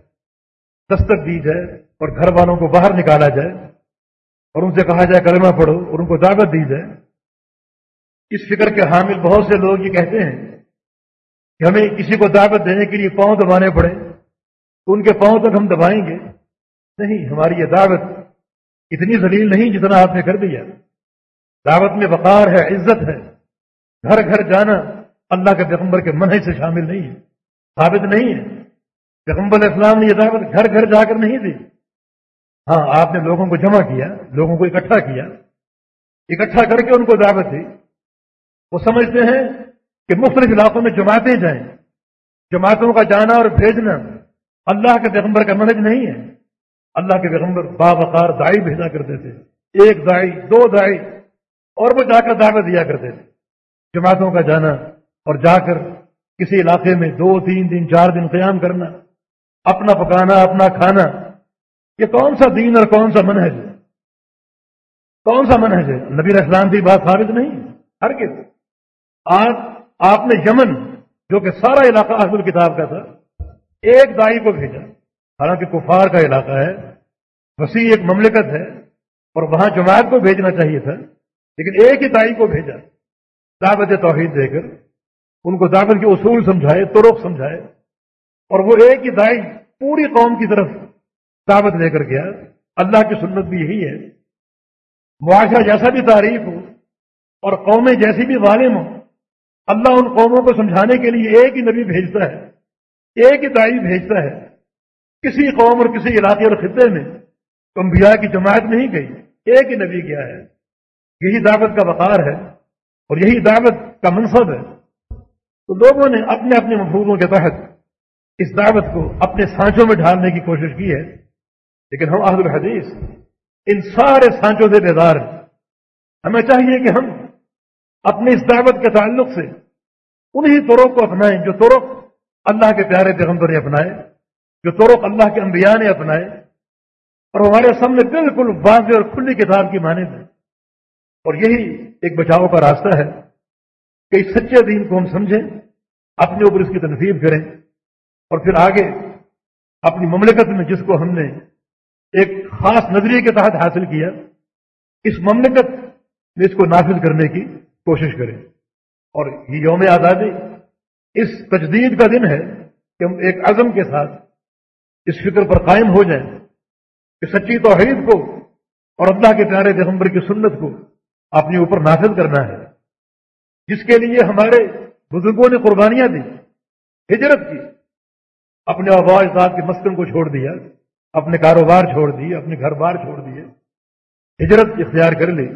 دستک دی جائے اور گھر والوں کو باہر نکالا جائے۔ اور ان سے کہا جائے کلمہ پڑھو اور ان کو دعوت دی جائے۔ اس فکر کے حامل بہت سے لوگ یہ کہتے ہیں کہ ہمیں کسی کو دعوت دینے کے لیے پاؤں دبانے پڑے۔ تو ان کے پاؤں تک ہم دبائیں گے؟ نہیں، ہماری یہ دعوت اتنی ذلیل نہیں جتنا آپ نے کر دیا۔ دعوت میں وقار ہے، عزت ہے۔ گھر گھر جانا اللہ کے پیغمبر کے منہ سے شامل نہیں ہے، ثابت نہیں ہے۔ پیغمبر اسلام نے یہ دعوت گھر گھر جا کر نہیں دی۔ ہاں آپ نے لوگوں کو جمع کیا، لوگوں کو اکٹھا کیا۔ اکٹھا کر کے ان کو دعوت دی۔ وہ سمجھتے ہیں کہ مختلف علاقوں میں جماعتیں جائیں۔ جماعتوں کا جانا اور بھیجنا اللہ کے پیغمبر کا منج نہیں ہے۔ اللہ کے پیغمبر باوقار دائی بھیجا کرتے تھے۔ ایک دائی دو دائی اور وہ جا کر دعوت دیا کرتے تھے۔ جماعتوں کا جانا اور جا کر کسی علاقے میں دو، تین دن، چار دن قیام کرنا، اپنا پکانا، اپنا کھانا یہ کون سا دین اور کون سا منہج ہے؟ کون سا منہج ہے؟ نبی اسلام کی بات ثابت نہیں ہر کس آج آپ نے یمن، جو کہ سارا علاقہ احمد الکتاب کا تھا، ایک دائی کو بھیجا۔ حالانکہ کفار کا علاقہ ہے، وسیع ایک مملکت ہے، اور وہاں جماعت کو بھیجنا چاہیے تھا، لیکن ایک ہی دائی کو بھیجا۔ دعوت توحید دے کر، ان کو دعوت کے اصول سمجھائے ترخ سمجھائے، اور وہ ایک ہی دائی پوری قوم کی طرف دعوت لے کر گیا۔ اللہ کی سنت بھی یہی ہے۔ معاشرہ جیسا بھی تعریف ہو اور قومیں جیسی بھی ظالم ہوں، اللہ ان قوموں کو سمجھانے کے لیے ایک ہی نبی بھیجتا ہے، ایک ہی دائی بھیجتا ہے۔ کسی قوم اور کسی علاقے اور خطے میں انبیاء کی جماعت نہیں گئی، ایک ہی نبی گیا ہے۔ یہی دعوت کا وقار ہے اور یہی دعوت کا منصب ہے۔ تو لوگوں نے اپنے اپنے مفروضوں کے تحت اس دعوت کو اپنے سانچوں میں ڈھالنے کی کوشش کی ہے۔ لیکن ہم احد الحدیث ان سارے سانچوں سے بیدار ہیں۔ ہمیں چاہیے کہ ہم اپنی اس دعوت کے تعلق سے انہی طرق کو اپنائیں جو طرق اللہ کے پیارے پیغمبر نے اپنائے، جو طرق اللہ کے انبیاء نے اپنائے۔ اور ہمارے سامنے بالکل واضح اور کھلی کتاب کی مانند ہے۔ اور یہی ایک بچاؤ کا راستہ ہے کہ اس سچے دین کو ہم سمجھیں، اپنے اوپر اس کی تنفیب کریں اور پھر آگے اپنی مملکت میں جس کو ہم نے ایک خاص نظریے کے تحت حاصل کیا، اس مملکت میں اس کو نافذ کرنے کی کوشش کریں۔ اور یہ یوم آزادی اس تجدید کا دن ہے کہ ہم ایک عزم کے ساتھ اس فکر پر قائم ہو جائیں کہ سچی توحید کو اور اللہ کے پیارے پیغمبر کی سنت کو اپنے اوپر نافذ کرنا ہے۔ جس کے لیے ہمارے بزرگوں نے قربانیاں دی، ہجرت کی، اپنے آواز صاحب کے مسکن کو چھوڑ دیا۔ اپنے کاروبار چھوڑ دیے، اپنے گھر بار چھوڑ دیے، ہجرت اختیار کر لی۔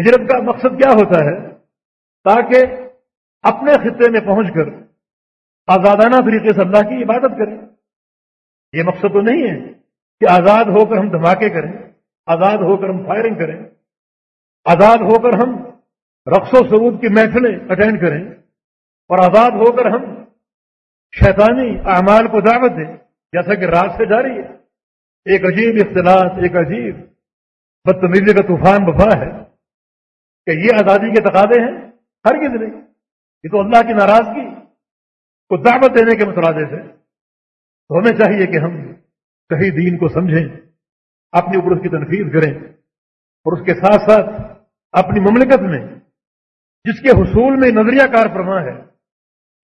ہجرت کا مقصد کیا ہوتا ہے؟ تاکہ اپنے خطے میں پہنچ کر آزادانہ طریقے سے اللہ کی عبادت کریں۔ یہ مقصد تو نہیں ہے کہ آزاد ہو کر ہم دھماکے کریں، آزاد ہو کر ہم فائرنگ کریں، آزاد ہو کر ہم رقص و سعود کی محفلیں اٹینڈ کریں اور آزاد ہو کر ہم شیطانی اعمال کو دعوت دیں۔ جیسا کہ رات سے جاری ہے۔ ایک عجیب اختلاط، ایک عجیب بدتمیزی کا طوفان بفا ہے کہ یہ آزادی کے تقاضے ہیں ہر کس نہیں۔ یہ تو اللہ کی ناراضگی کو دعوت دینے کے مترادے سے تو ہمیں چاہیے کہ ہم صحیح دین کو سمجھیں اپنے اوپر اس کی تنفیذ کریں اور اس کے ساتھ ساتھ اپنی مملکت میں، جس کے حصول میں نظریہ کار فرما ہے،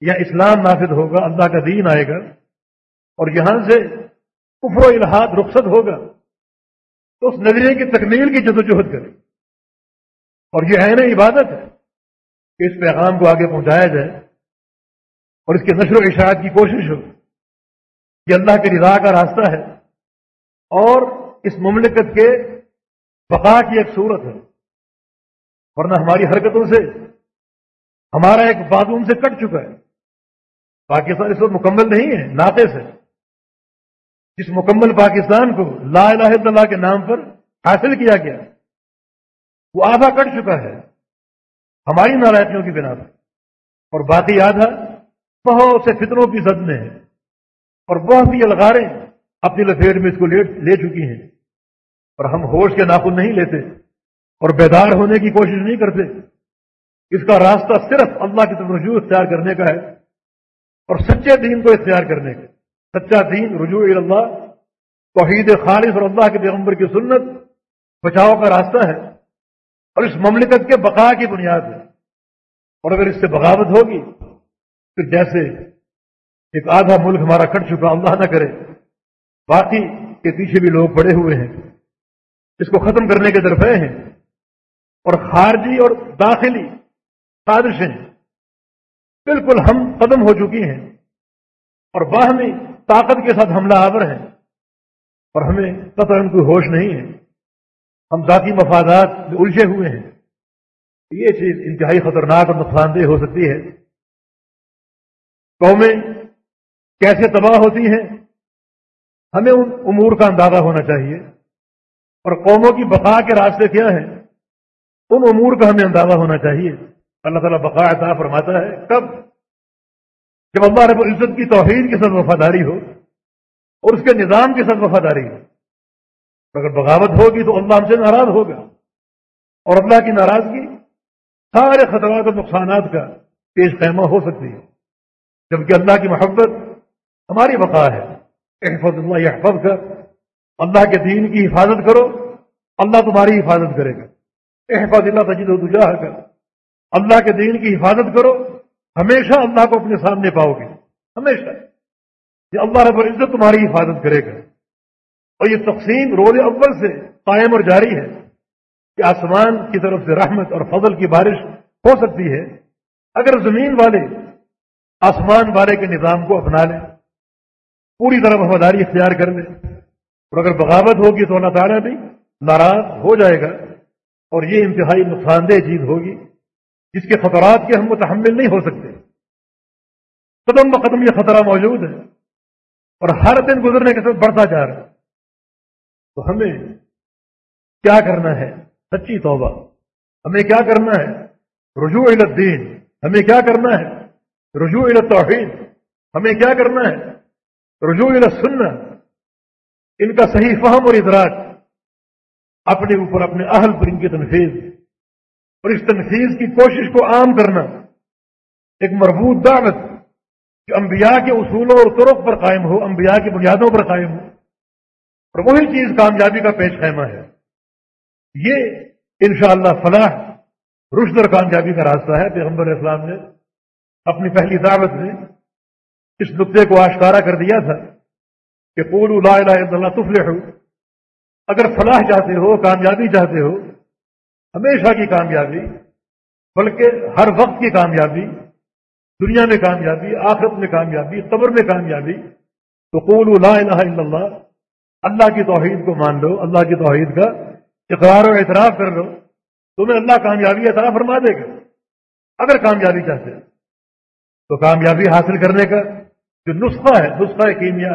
یا اسلام نافذ ہوگا، اللہ کا دین آئے گا اور یہاں سے کفر و الحاد رخصت ہوگا تو اس نظریے کی تکمیل کی جدوجہد کریں اور یہ ہے نا عبادت ہے کہ اس پیغام کو آگے پہنچایا جائے اور اس کے نشر و اشاعت کی کوشش ہو یہ اللہ کے رضا کا راستہ ہے اور اس مملکت کے بقا کی ایک صورت ہے۔ ورنہ ہماری حرکتوں سے ہمارا ایک بازو ان سے کٹ چکا ہے۔ پاکستان اس وقت مکمل نہیں ہے، ناقص ہے۔ اس مکمل پاکستان کو لا الہ الا اللہ کے نام پر حاصل کیا گیا، وہ آدھا کٹ چکا ہے، ہماری نارائکیوں کی بنا پر۔ اور باقی آدھا بہت سے فطروں کی زد میں ہے۔ اور بہت سی الغاریں اپنی لفیر میں اس کو لے چکی ہیں۔ اور ہم ہوش کے ناخن نہیں لیتے اور بیدار ہونے کی کوشش نہیں کرتے۔ اس کا راستہ صرف اللہ کی طرف رجوع اختیار کرنے کا ہے اور سچے دین کو اختیار کرنے کا۔ سچا دین، رجوع اللہ، توحید خالص اور اللہ کے پیغمبر کی سنت بچاؤ کا راستہ ہے۔ اور اس مملکت کے بقا کی بنیاد ہے۔ اور اگر اس سے بغاوت ہوگی پھر جیسے ایک آدھا ملک ہمارا کٹ چکا، اللہ نہ کرے، باقی کے پیچھے بھی لوگ پڑے ہوئے ہیں۔ اس کو ختم کرنے کے درفے ہیں۔ اور خارجی اور داخلی سازشیں بالکل ہم قدم ہو چکی ہیں۔ اور باہمی طاقت کے ساتھ حملہ آور ہیں اور ہمیں قطر کوئی ہوش نہیں ہے۔ ہم ذاتی مفادات میں الجھے ہوئے ہیں۔ یہ چیز انتہائی خطرناک اور نقصان دہ ہو سکتی ہے۔ قومیں کیسے تباہ ہوتی ہیں؟ ہمیں ان امور کا اندازہ ہونا چاہیے۔ اور قوموں کی بقا کے راستے کیا ہیں؟ ان امور کا ہمیں اندازہ ہونا چاہیے۔ اللہ تعالیٰ بقا عطا فرماتا ہے۔ کب؟ جب اللہ رب العزت کی توحید کے ساتھ وفاداری ہو اور اس کے نظام کے ساتھ وفاداری ہو۔ اگر بغاوت ہوگی تو اللہ ہم سے ناراض ہوگا اور اللہ کی ناراضگی سارے خطرات اور نقصانات کا پیش خیمہ ہو سکتی ہے۔ جبکہ اللہ کی محبت ہماری بقا ہے۔ احفظ اللہ احفظ کر اللہ کے دین کی حفاظت کرو۔ اللہ تمہاری حفاظت کرے گا۔ احفظ اللہ تجید و تجاہ کر اللہ کے دین کی حفاظت کرو۔ ہمیشہ اللہ کو اپنے سامنے پاؤ گے۔ ہمیشہ۔ یہ اللہ رب العزت تمہاری حفاظت کرے گا۔ اور یہ تقسیم روز اول سے قائم اور جاری ہے کہ آسمان کی طرف سے رحمت اور فضل کی بارش ہو سکتی ہے۔ اگر زمین والے آسمان والے کے نظام کو اپنا لیں، پوری طرح وفاداری اختیار کر لیں، اور اگر بغاوت ہوگی تو اللہ تعالیٰ بھی ناراض ہو جائے گا اور یہ انتہائی نقصان دہ چیز ہوگی۔ جس کے خطرات کے ہم متحمل نہیں ہو سکتے۔ قدم بقدم یہ خطرہ موجود ہے اور ہر دن گزرنے کے ساتھ بڑھتا جا رہا ہے۔ تو ہمیں کیا کرنا ہے؟ سچی توبہ۔ ہمیں کیا کرنا ہے؟ رجوع الدین۔ ہمیں کیا کرنا ہے؟ رجوع توحید ہمیں کیا کرنا ہے؟ رجوع سننا ان کا صحیح فہم اور ادراک۔ اپنے اوپر اپنے اہل پر ان کی تنخیز اور اس تنخیز کی کوشش کو عام کرنا ایک مربوط دعوت کہ انبیاء کے اصولوں اور طرق پر قائم ہو، انبیاء کی بنیادوں پر قائم ہو۔ اور وہی چیز کامیابی کا پیش خیمہ ہے۔ یہ انشاءاللہ اللہ فلاح، رشد اور کامیابی کا راستہ ہے۔ پیغمبر اسلام نے اپنی پہلی دعوت میں اس نقطے کو آشکارا کر دیا تھا کہ پورو لا الہ الا اللہ تفلح ہو اگر فلاح چاہتے ہو، کامیابی چاہتے ہو ہمیشہ کی کامیابی، بلکہ ہر وقت کی کامیابی، دنیا میں کامیابی، آخرت میں کامیابی، قبر میں کامیابی۔ تو قولو لا الہ الا اللہ اللہ کی توحید کو مان لو، اللہ کی توحید کا اقرار و اعتراف کر لو، تمہیں اللہ کامیابی اعتراف فرما دے گا۔ اگر کامیابی چاہتے، تو کامیابی حاصل کرنے کا جو نسخہ ہے، نسخہ کیمیا،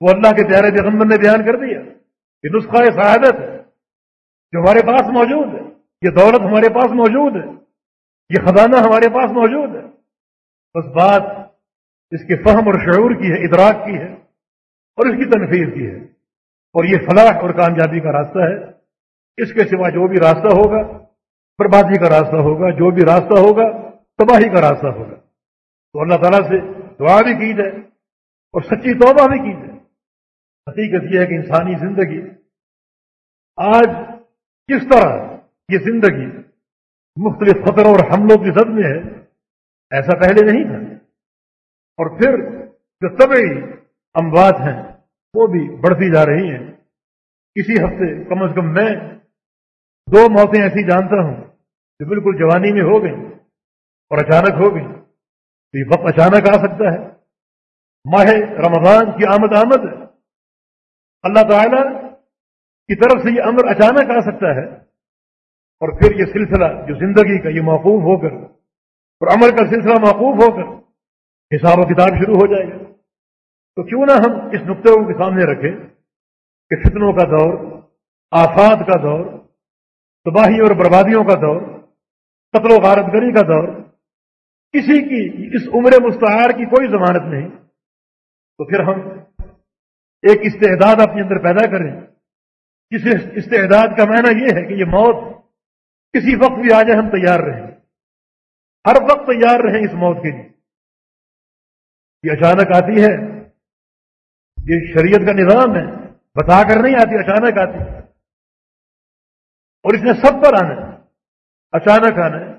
وہ اللہ کے پیارے پیغمبر نے بیان کر دیا یہ نسخہ سعادت ہے۔ جو ہمارے پاس موجود ہے، یہ دولت ہمارے پاس موجود ہے، یہ خزانہ ہمارے پاس موجود ہے۔ بس بات اس کے فہم اور شعور کی ہے، ادراک کی ہے اور اس کی تنفیذ کی ہے۔ اور یہ فلاح اور کامیابی کا راستہ ہے۔ اس کے سوا جو بھی راستہ ہوگا، بربادی کا راستہ ہوگا، جو بھی راستہ ہوگا، تباہی کا راستہ ہوگا۔ تو اللہ تعالیٰ سے دعا بھی کی جائے اور سچی توبہ بھی کی جائے۔ حقیقت یہ ہے کہ انسانی زندگی آج کس طرح یہ زندگی مختلف خطروں اور حملوں کی زد میں ہے، ایسا پہلے نہیں تھا۔ اور پھر جو طبعی اموات ہیں، وہ بھی بڑھتی جا رہی ہیں۔ کسی ہفتے کم از کم میں دو موتیں ایسی جانتا ہوں جو بالکل جوانی میں ہو گئی اور اچانک ہو گئی تو یہ وقت اچانک آ سکتا ہے۔ ماہ رمضان کی آمد آمد ہے اللہ تعالی کی طرف سے یہ امر اچانک آ سکتا ہے اور پھر یہ سلسلہ جو زندگی کا یہ موقوف ہو کر اور عمل کا سلسلہ موقوف ہو کر حساب و کتاب شروع ہو جائے گا۔ تو کیوں نہ ہم اس نقطے کو سامنے رکھیں کہ فتنوں کا دور، آفات کا دور، تباہی اور بربادیوں کا دور، قتل و غارت گری کا دور، کسی کی اس عمر مستعار کی کوئی ضمانت نہیں۔ تو پھر ہم ایک استعداد اپنے اندر پیدا کریں۔ جس استعداد کا معنی یہ ہے کہ یہ موت کسی وقت بھی آ جائے ہم تیار رہیں ہر وقت تیار رہیں اس موت کے لیے۔ یہ اچانک آتی ہے۔ یہ شریعت کا نظام ہے۔ بتا کر نہیں آتی، اچانک آتی۔ ہے اور اس نے سب پر آنا ہے۔ اچانک آنا ہے۔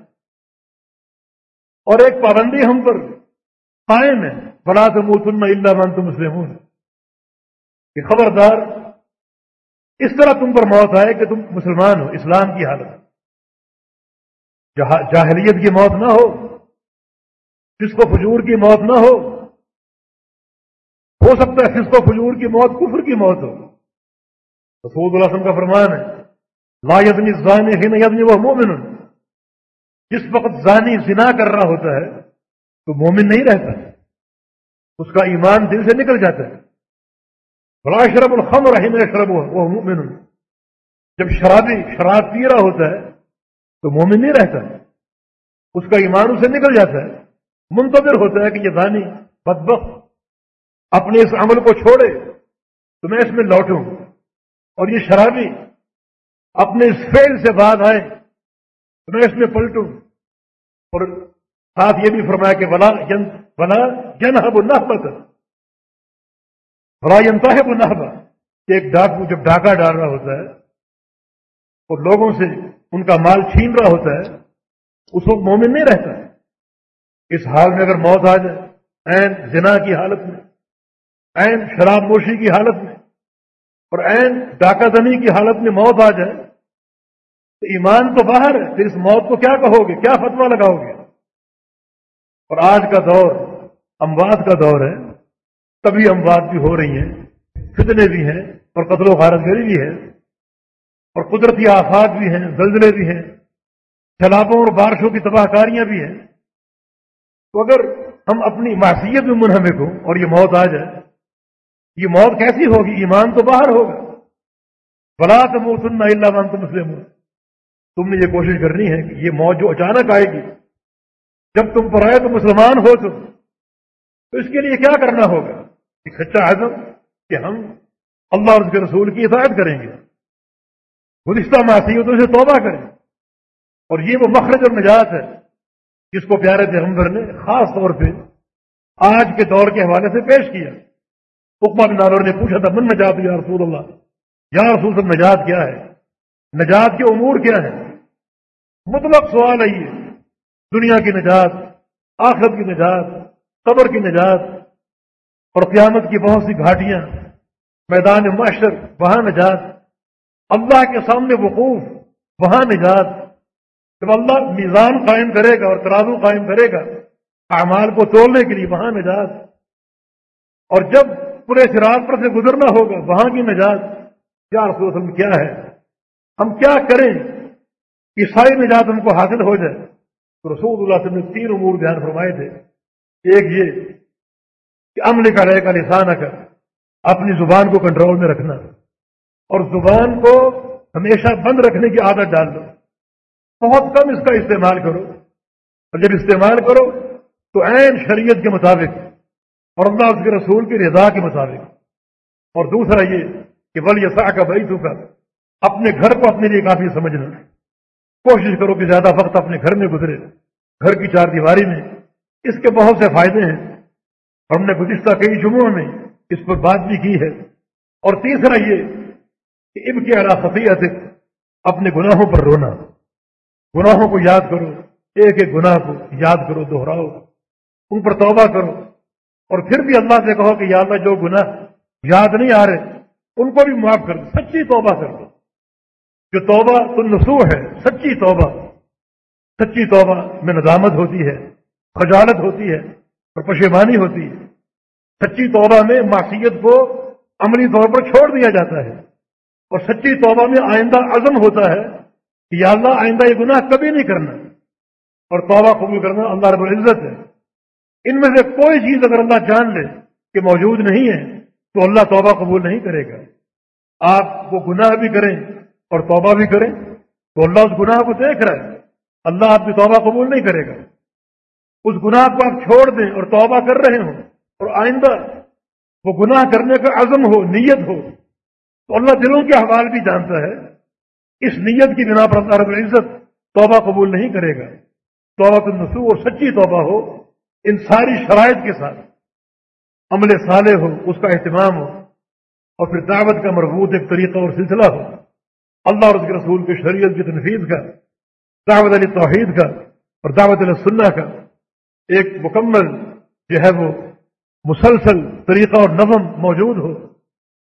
اور ایک پابندی ہم پر قائم ہے۔ بلا تو موتن اللہ مان تم مسلم کہ خبردار اس طرح تم پر موت آئے کہ تم مسلمان ہو، اسلام کی حالت جاہلیت کی موت نہ ہو جس کو فجور کی موت نہ ہو۔ ہو سکتا ہے جس کو فجور کی موت، کفر کی موت ہو۔ رسول اللہ وسلم کا فرمان ہے، لا یزنی زانی ہی یزنی وہ مومن جس وقت زانی زنا کر رہا ہوتا ہے، تو مومن نہیں رہتا۔ اس کا ایمان دل سے نکل جاتا ہے۔ بڑا شرب الخم رحیم شرب وہ مومن جب شرابی شراب پی رہا ہوتا ہے تو مومن نہیں رہتا ہے۔ اس کا ایمان اسے نکل جاتا ہے۔ منتظر ہوتا ہے کہ یہ دانی بدبخت اپنے اس عمل کو چھوڑے تو میں اس میں لوٹوں۔ اور یہ شرابی اپنے اس فیل سے بعد آئے تو میں اس میں پلٹوں۔ اور ساتھ یہ بھی فرمایا کہ بلا جن بلا جن ہب بلا ہے وہ نحبا کہ ایک ڈاکو جب ڈاکہ ڈال رہا ہوتا ہے اور لوگوں سے ان کا مال چھین رہا ہوتا ہے، اس وقت مومن نہیں رہتا اس حال میں اگر موت آ جائے این زنا کی حالت میں این شراب نوشی کی حالت میں، اور این ڈاکہ دنی کی حالت میں موت آ جائے، تو ایمان تو باہر ہے، پھر اس موت کو کیا کہو گے؟ کیا فتوا لگاؤ گے؟ اور آج کا دور، اموات کا دور ہے تبھی اموات بھی ہو رہی ہیں، فتنے بھی ہیں اور قتل و غارت گری بھی ہے اور قدرتی آفات بھی ہیں، زلزلے بھی ہیں، سیلابوں اور بارشوں کی تباہ کاریاں بھی ہیں۔ تو اگر ہم اپنی معصیت میں منہمک ہوں اور یہ موت آ جائے، یہ موت کیسی ہوگی؟ ایمان تو باہر ہوگا۔ بلا تو سننا اللہ مان تو مسلم تم نے یہ کوشش کرنی ہے کہ یہ موت جو اچانک آئے گی، جب تم پر آئے تو مسلمان ہو تم۔ تو اس کے لیے کیا کرنا ہوگا؟ ایک سچا عزم کہ ہم اللہ اور اس کے رسول کی اطاعت کریں گے۔ گزشتہ معصیتوں سے توبہ کریں۔ اور یہ وہ مخرج اور نجات ہے جس کو پیارے پیغمبر نے خاص طور پہ آج کے دور کے حوالے سے پیش کیا۔ حکمہ بن نالور نے پوچھا تھا، من نجات یا رسول اللہ؟ یا رسول صاحب، نجات کیا ہے؟ نجات کے امور کیا ہے مطلب سوال ہے یہ۔ دنیا کی نجات، آخرت کی نجات، قبر کی نجات اور قیامت کی بہت سی گھاٹیاں، میدان معاشر، وہاں نجات، اللہ کے سامنے وقوف، وہاں نجات۔ جب اللہ میزان قائم کرے گا اور ترازو قائم کرے گا، اعمال کو تولنے کے لیے وہاں نجات۔ اور جب پورے شراب پر سے گزرنا ہوگا، وہاں کی نجات۔ کیا رسول وسلم کیا ہے ہم کیا کریں کہ ساری نجات ہم کو حاصل ہو جائے؟ تو رسول اللہ وسلم نے تین امور بیان فرمائے تھے۔ ایک یہ کہ عمل کا رہے کا نشان کر، اپنی زبان کو کنٹرول میں رکھنا اور زبان کو ہمیشہ بند رکھنے کی عادت ڈال دو۔ بہت کم اس کا استعمال کرو۔ اور جب استعمال کرو تو عین شریعت کے مطابق اور اللہ اس کے رسول کی رضا کے مطابق۔ اور دوسرا یہ کہ بل یہ کا بھائی تو اپنے گھر کو اپنے لیے کافی سمجھنا۔ کوشش کرو کہ زیادہ وقت اپنے گھر میں گزرے، گھر کی چار دیواری میں۔ اس کے بہت سے فائدے ہیں۔ ہم نے گزشتہ کئی جمعوں میں اس پر بات بھی کی ہے۔ اور تیسرا یہ کہ اب کی خفیت اپنے گناہوں پر رونا۔ گناہوں کو یاد کرو، ایک ایک گناہ کو یاد کرو دوہراؤ ان پر توبہ کرو۔ اور پھر بھی اللہ سے کہو کہ یا اللہ جو گناہ یاد نہیں آ رہے، ان کو بھی معاف کر دو، سچی توبہ کر دو۔ جو توبہ تو نسو ہے، سچی توبہ۔ سچی توبہ میں ندامت ہوتی ہے، خجالت ہوتی ہے، اور پشیمانی ہوتی ہے۔ سچی توبہ میں معصیت کو عملی طور پر چھوڑ دیا جاتا ہے اور سچی توبہ میں آئندہ عزم ہوتا ہے کہ یا اللہ آئندہ یہ گناہ کبھی نہیں کرنا اور توبہ قبول کرنا اللہ رب العزت ہے۔ ان میں سے کوئی چیز اگر اللہ جان لے کہ موجود نہیں ہے تو اللہ توبہ قبول نہیں کرے گا۔ آپ وہ گناہ بھی کریں اور توبہ بھی کریں تو اللہ اس گناہ کو دیکھ رہا ہے۔ اللہ آپ کی توبہ قبول نہیں کرے گا۔ اس گناہ کو آپ چھوڑ دیں اور توبہ کر رہے ہوں۔ اور آئندہ وہ گناہ کرنے کا عزم ہو، نیت ہو، تو اللہ دلوں کے حوال بھی جانتا ہے۔ اس نیت کی بنا پر اللہ رب العزت توبہ قبول نہیں کرے گا۔ توبہ تو نسو اور سچی توبہ ہو، ان ساری شرائط کے ساتھ۔ عمل صالح ہو، اس کا اہتمام ہو۔ اور پھر دعوت کا مربوط ایک طریقہ اور سلسلہ ہو۔ اللہ اور اس کے رسول کی شریعت کی تنفیذ کا، دعوت علی توحید کا اور دعوت علیہ سنہ کا ایک مکمل جو ہے وہ مسلسل طریقہ اور نظم موجود ہو،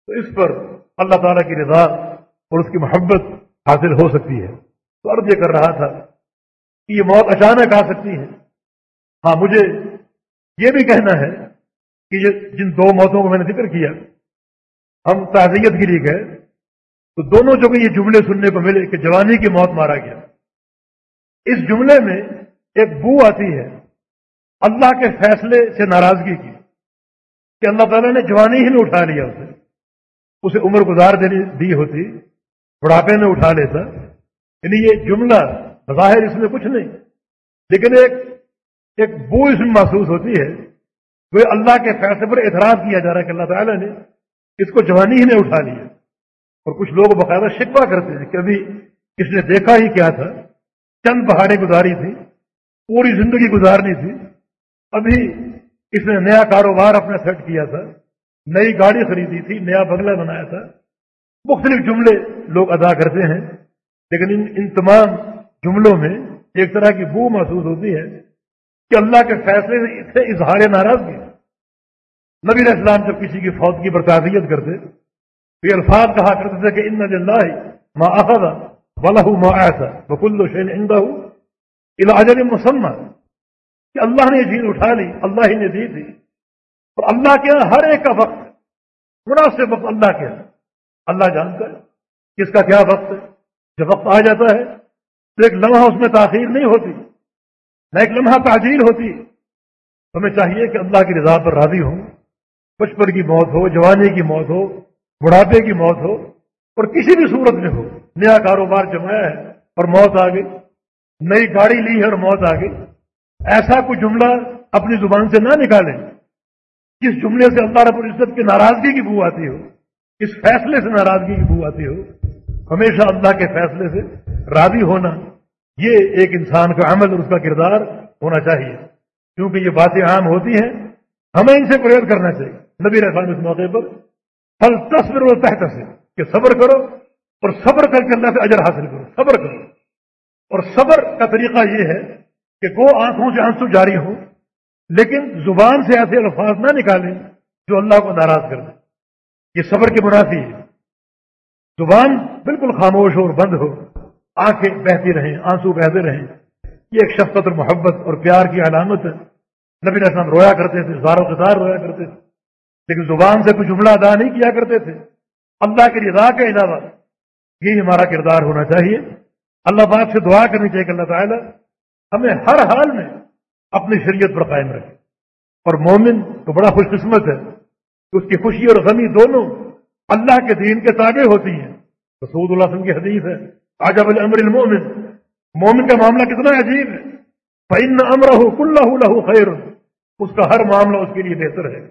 تو اس پر اللہ تعالیٰ کی رضا اور اس کی محبت حاصل ہو سکتی ہے۔ تو عرض یہ کر رہا تھا کہ یہ موت اچانک آ سکتی ہے۔ ہاں مجھے یہ بھی کہنا ہے کہ یہ جن دو موتوں کو میں نے ذکر کیا، ہم تعزیت گری گئے۔ تو دونوں جگہ یہ جملے سننے کو ملے کہ جوانی کی موت مارا گیا۔ اس جملے میں ایک بو آتی ہے، اللہ کے فیصلے سے ناراضگی کی۔ کہ اللہ تعالیٰ نے جوانی ہی میں اٹھا لیا اسے۔ اسے عمر گزار دینی دی ہوتی، بڑھاپے میں اٹھا لیتا۔ یعنی یہ جملہ بظاہر اس میں کچھ نہیں۔ لیکن ایک ایک بو اس میں محسوس ہوتی ہے وہ اللہ کے فیصلے پر اعتراض کیا جا رہا ہے کہ اللہ تعالیٰ نے اس کو جوانی ہی میں اٹھا لیا۔ اور کچھ لوگ باقاعدہ شکوا کرتے ہیں کہ ابھی اس نے دیکھا ہی کیا تھا۔ چند پہاڑیں گزاری تھی پوری زندگی گزارنی تھی۔ ابھی اس نے نیا کاروبار اپنا سیٹ کیا تھا، نئی گاڑی خریدی تھی، نیا بنگلہ بنایا تھا۔ مختلف جملے لوگ ادا کرتے ہیں، لیکن ان ان تمام جملوں میں ایک طرح کی بو محسوس ہوتی ہے کہ اللہ کے فیصلے سے اس سے اظہار ناراضگی۔ نبی علیہ السلام جب کسی کی فوت کی برطافیت کرتے تو یہ الفاظ کہا کرتے تھے کہ ان اللہ ما اخذ بلہ ما ایسا بکل شین اندہ علاج مسمت کہ اللہ نے یہ اٹھا لی، اللہ ہی نے دی تھی۔ اور اللہ کے ہاں ہر ایک کا وقت، مناسب وقت اللہ کے ہاں۔ اللہ جانتا ہے کس کا کیا وقت ہے۔ جب وقت آ جاتا ہے تو ایک لمحہ اس میں تاخیر نہیں ہوتی، نہ ایک لمحہ تعجیل ہوتی۔ ہمیں چاہیے کہ اللہ کی رضا پر راضی ہوں، بچپن کی موت ہو، جوانی کی موت ہو، بڑھاپے کی موت ہو، اور کسی بھی صورت میں ہو۔ نیا کاروبار جمایا ہے اور موت آ گئی، نئی گاڑی لی ہے اور موت آ گئی۔ ایسا کوئی جملہ اپنی زبان سے نہ نکالیں جس جملے سے اللہ رب العزت کی ناراضگی کی بو آتی ہو، اس فیصلے سے ناراضگی کی بو آتی ہو۔ ہمیشہ اللہ کے فیصلے سے راضی ہونا، یہ ایک انسان کا عمل اور اس کا کردار ہونا چاہیے۔ کیونکہ یہ باتیں عام ہوتی ہیں، ہمیں ان سے پریت کرنا چاہیے۔ نبی رحمان اس موقع پر پھل تصور و تحت سے کہ صبر کرو اور صبر کر کے اللہ سے اجر حاصل کرو۔ صبر کرو۔ اور صبر کا طریقہ یہ ہے کہ وہ آنکھوں سے آنسو جاری ہوں لیکن زبان سے ایسے الفاظ نہ نکالیں جو اللہ کو ناراض کر دیں۔ یہ صبر کی منافی ہے۔ زبان بالکل خاموش ہو اور بند ہو۔ آنکھیں بہتی رہیں، آنسو بہتے رہیں۔ یہ ایک شفقت اور محبت اور پیار کی علامت ہے۔ نبی السلام رویا کرتے تھے زاروں قطار رویا کرتے تھے۔ لیکن زبان سے کوئی جملہ ادا نہیں کیا کرتے تھے۔ اللہ کی رضا کے علاوہ یہی ہمارا کردار ہونا چاہیے۔ اللہ پاک سے دعا کرنی چاہیے کہ اللہ تعالیٰ ہمیں ہر حال میں اپنی شریعت پر قائم رکھے اور مومن تو بڑا خوش قسمت ہے کہ اس کی خوشی اور غمی دونوں اللہ کے دین کے تابع ہوتی ہیں۔ رسول اللہ وسلم کی حدیث ہے، عجب الامر المومن مومن کا معاملہ کتنا عجیب ہے۔ فَإِنَّ أَمْرَهُ كُلَّهُ لَهُ خَيْرٌ۔ اس کا ہر معاملہ اس کے لیے بہتر ہے۔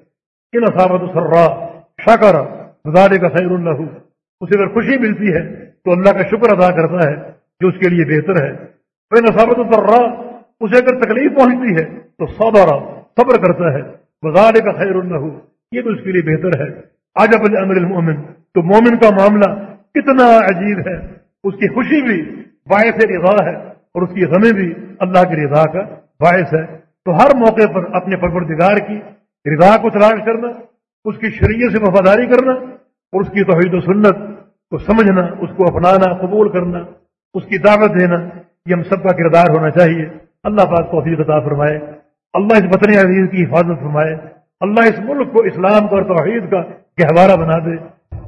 ان اصابت سرا شکر گزارے کا خیر اللہ اسے اگر خوشی ملتی ہے تو اللہ کا شکر ادا کرتا ہے جو اس کے لیے بہتر ہے۔ بے نصابت سرا اسے اگر تکلیف پہنچتی ہے، تو سودارا صبر کرتا ہے۔ گزارے کا خیر اللہ یہ تو اس کے لیے بہتر ہے۔ عجب الامر المومن تو مومن کا معاملہ کتنا عجیب ہے۔ اس کی خوشی بھی باعث رضا ہے، اور اس کی غمی بھی اللہ کی رضا کا باعث ہے۔ تو ہر موقع پر اپنے پروردگار کی رضا کو تلاش کرنا، اس کی شریعت سے وفاداری کرنا، اور اس کی توحید و سنت کو سمجھنا، اس کو اپنانا، قبول کرنا، اس کی دعوت دینا یہ ہم سب کا کردار ہونا چاہیے۔ اللہ پاک توفیق عطا فرمائے۔ اللہ اس وطن عزیز کی حفاظت فرمائے۔ اللہ اس ملک کو اسلام کا اور توحید کا گہوارہ بنا دے۔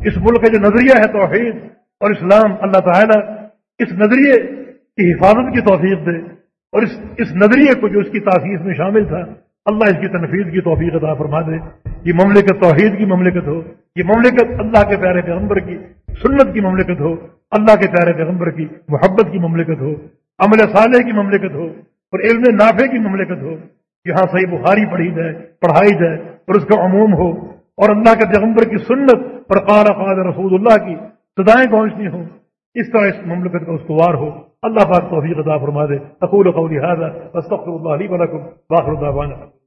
اس ملک کا جو نظریہ ہے توحید اور اسلام، اللہ تعالیٰ اس نظریے کی حفاظت کی توفیق دے اور اس اس نظریے کو جو اس کی تاثیر میں شامل تھا، اللہ اس کی تنفیذ کی توفیق عطا فرما دے۔ یہ مملکت توحید کی مملکت ہو، یہ مملکت اللہ کے پیارے پیغمبر کی سنت کی مملکت ہو، اللہ کے پیارے پیغمبر کی محبت کی مملکت ہو۔ عمل صالح کی مملکت ہو اور علم نافع کی مملکت ہو، یہاں صحیح بخاری پڑھی جائے، پڑھائی جائے اور اس کا عموم ہو۔ اور اللہ کے پیغمبر کی سنت پر قال قاد رسول اللہ کی سدائیں پہنچنی ہوں۔ اس طرح اس مملکت کا استوار ہو۔ اللہ پاک توفیق عطا فرما دے۔ تقول قولی هذا واستغفر الله لي ولكم واخر دعوانا۔